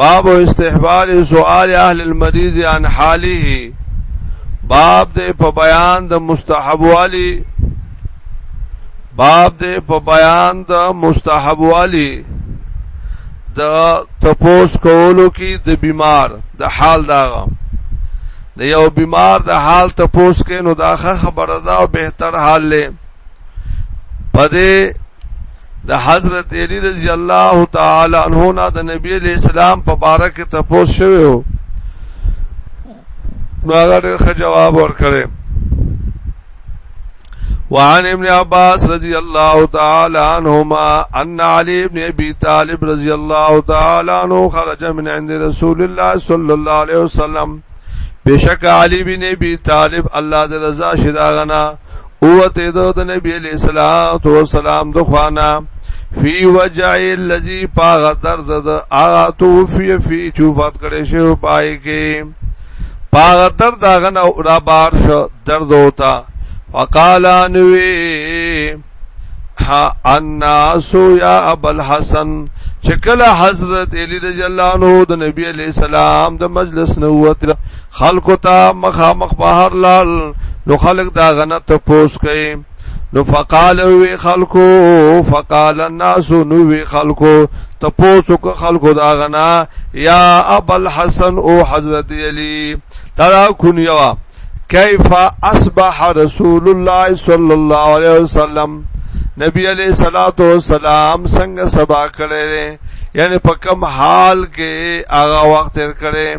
باب استحباب سوال اهل المریض عن حاله باب دې په بیان د مستحب والی باب دې په بیان د مستحب والی د تپوس کولو کې د بیمار د حال داغه د یو بیمار د حال تپوس کې نو داخه خبره ده او بهتر حال لې پدې د حضرت علی رضی الله تعالی عنہ نه د نبی علیہ السلام په باره کې تپوس شوی وو نو هغه ډېر جواب ورکړي وعن ابن عباس رضی الله تعالی عنهما ان علی ابن ابي طالب رضی الله تعالی عنہ خرج من عند رسول الله صلی الله علیه وسلم بشک علی بن ابي طالب الله د رضا شداغنا او ته د نبی علیہ الصلوۃ والسلام د خوانا فی وجع الذی پاغ درد د اغا توفی فی چوفات کړي شو پای کې پاغ درد هغه نه را بار شو درد ہوتا فقال انوی ها الناس یا ابو الحسن چکل حضرت علی رضی الله عنه د نبی علیہ السلام د مجلس نووت خلکو ته مخامخ بهر لال نو خلک دا غنه ته پوس کوي نو فقال وی خلکو فقال الناس نو وی خلکو ته پوس کو خلکو دا غنا یا ابو الحسن او حضرت علی ترا کنیوا کیف اصبح رسول الله صلی الله علیه وسلم نبی علیہ الصلات والسلام څنګه سبا کړي یعنی په کم حال کې هغه وخت تر کړي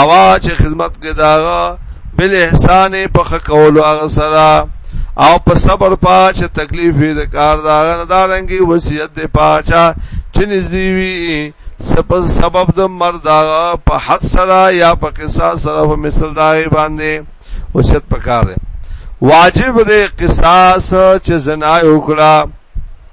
اوا چې خدمت کې داغه بل احسان په خکولو هغه سره او په صبر پاچ تکلیف دې کار داغه نه دارنګي وصیت دې پاچا چې نږدې وي سبب سبب د مرد په حد سره یا په قصاص سره په مثال دای باندې وصیت پکاره واجب دې قصاص چې زنا وکړه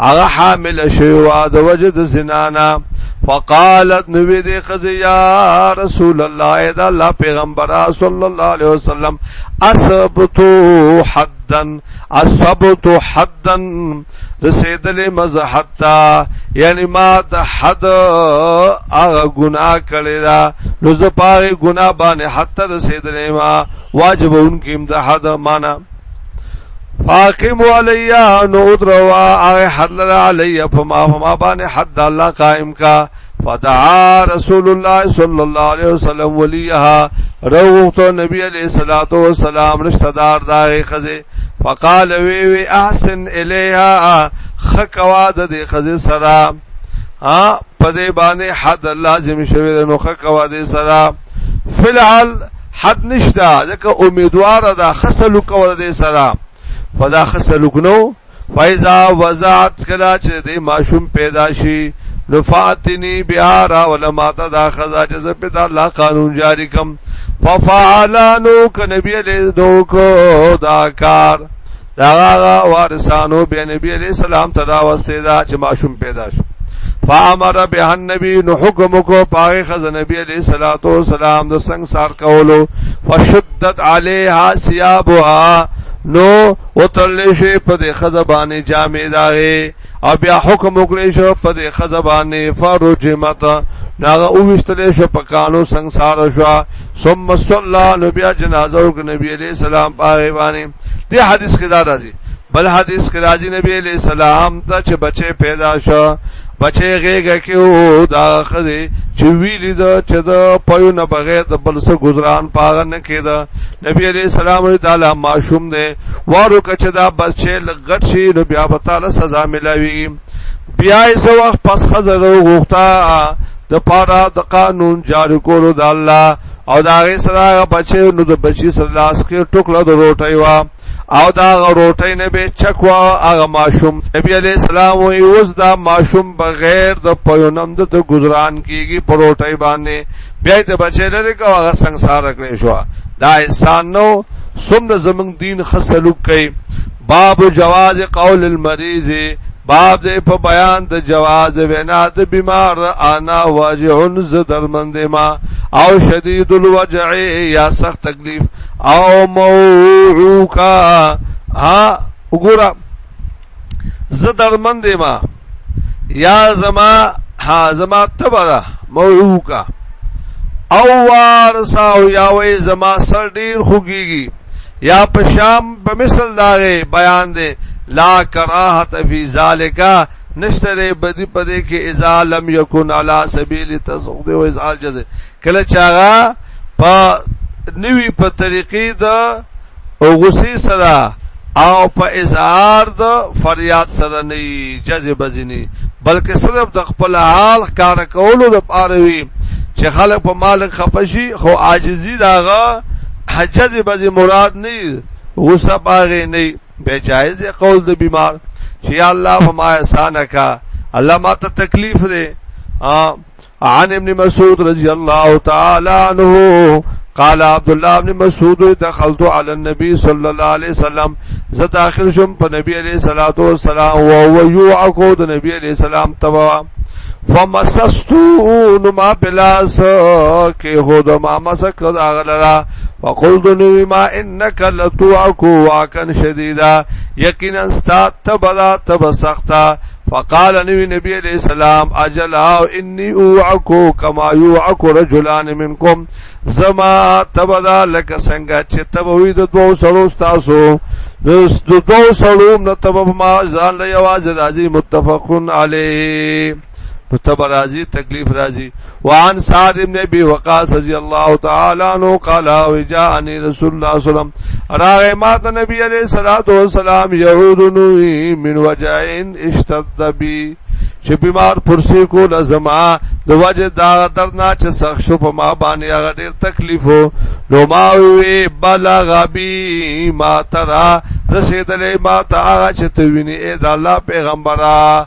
هغه حامل شوه د وجد زنانا فقالت نبی دی خزی یا رسول الله دا الله پیغمبر صلی الله علیه وسلم اصبتو حدا اصبتو حدا رسیدلې مزه حتا یعنی ما د حد هغه ګناه کړی دا نو زه پاره ګناه باندې حتا رسیدلې ما واجب اونکم د حد معنا فاقم علیا نو دروا اغه حد علیا فما فما باندې حد الله قائم کا فدعا رسول الله صلی الله علیه وسلم ولیها روغتو نبی علیہ الصلوۃ والسلام رشتہ دار دای خزه فقال وی وی احسن الیها خکوا د دې خزه سلام ها په دې باندې حد لازم شوی نو خه کوا دې سره فلحال حد نشته ځکه امیدوار ده خسلو کول دې سره فدا خسلو کنو فایزا وزعت کلا چې دې ماشوم پیدا شي نفاتنی بیا را ولما تا دا خزا جز په دا الله قانون جاری کم ففعلانو ک نبی له دوکو دا کار دا هغه وارثانو به نبی علیہ السلام ته دا واسطه دا چې ماشوم پیدا شو فامر به النبی نو حکم کو پاره خز نبی علیہ الصلات والسلام د سنگ سار کولو فشدت علیها ثيابها نو وتل شي په دې خزبانه جامې داغه او بیا حکم وکړی شو په دې خزبانه فرجمت ناغه او وشتلې شو په کانو ਸੰسار شو ثم صلى نبي جنازه او نبی عليه السلام پاره باندې دې حدیث کې دا راځي بل حدیث کې راځي نبی عليه السلام ته چې بچي پیدا شو بچي غېګه کې او دا خزي چې ویلې دا چې دا پيو نه بغیر د بل څه گزاران پاره نه کېده نبی علیہ السلام وی تعالی معصوم دی وارو کچ دا بچی لغټ شي نو بیا به تعالی سزا ملاوي بیا یې سو وخت پس خزر غوښتا د پاره د قانون جاری کولو د الله او دا غي سره بچی نو د بچی سره لاس کې ټوکړه د روټي وا او دا غروټی نه به چکوا هغه ماشوم نبی علی السلام وی اوس دا ماشوم بغیر د پيونم د گزاران کیږي پروټی باندې بیا ته بچی لري کو هغه سنگسار کړی شو دا احسان نو سمره زمنګ دین خسلوک کوي باب جواز قول المریض باب دې په بیان د جواز وینا د بیمار انا واجعن ز درمند ما او شدید الوجع یا سخت تکلیف او موعوکا ها وګوره زه درمند ما یا زما ها زما تبره موعوکا او وارسا او یا وې زما سر ډیر خوګيږي یا په شام په مثل داغه بیان دی لا کراهت فی ذالکا نشتره بدی پدې کې اذا لم یکن علی سبیل تزغد و ازال جزه کله چې هغه په نوی په طریقې د اوغسی سره او په اظهار د فریاد سره نه جذب زینی بلکې صرف د خپل حال کار کولو د پاره وي چې خلک په مالک خفشي خو عاجزي داغه حجز بزي مراد نه غصه باغې نه به جایز قول د بیمار چې الله فما احسان کا الله ما ته تکلیف دی عن ابن مسعود رضی الله تعالی عنہ قال عبد الله ابن مسعود دخلت على النبي صلى الله عليه وسلم زه داخل شوم په نبی عليه الصلاه والسلام او هو يعقو د نبی عليه السلام تبا فمسستو نو ما پلاس کې هو د ما مسک داغلا وقلت نو ما انك لتوعكو واكن شديدا یقینا ستا تبلا تب سختا فقال نبی نبی علیہ السلام اجلا انی اوعکو کما یوعکو رجلان منکم زما تبدا لک څنګه چې تبوی د دوو سړو تاسو د دوو سړو نه تب ما ځان له یواز راضی متفقن علی نو تب راضی تکلیف راضی وعن سعد ابن ابي وقاص رضي الله تعالى عنه قال وجاءني رسول الله صلى الله عليه وسلم راغ ما ته نبی عليه الصلاه والسلام يهود نوي من وجعين اشتد بي چې بیمار پرسي کو لزما د وجه دا درنا چې سخ شو په ما باندې هغه ډېر تکلیف نو ما وی بلغ بي ما ترا رسیدلې ما ته هغه چې تویني اې د الله پیغمبره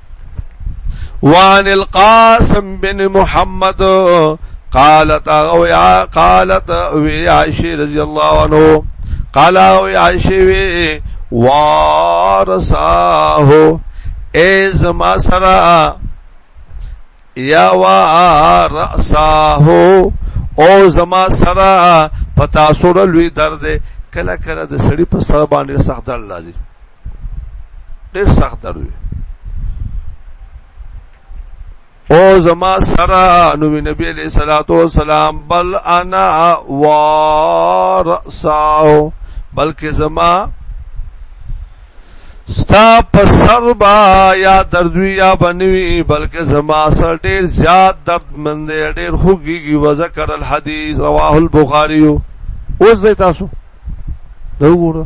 وان القاسم بن محمد قالت او یا قالت وی عائشہ رضی اللہ عنہ قال او عائشہ وی وارثاه ای زما سرا یا وارثاه او زما سرا پتا سره لوی درد کله کله د سړی په سر باندې سخت درد لازم ډیر سخت درد وي او زما سرا نو نبی علیہ الصلوۃ والسلام بل انا ورساو بلکې زما ستا په سر با یا دردوی یا بنوی بلکې زما سر ډیر زیات درد مند ډیر خوږیږي و ذکر الحدیث رواه البخاری اوس دې تاسو دا وګوره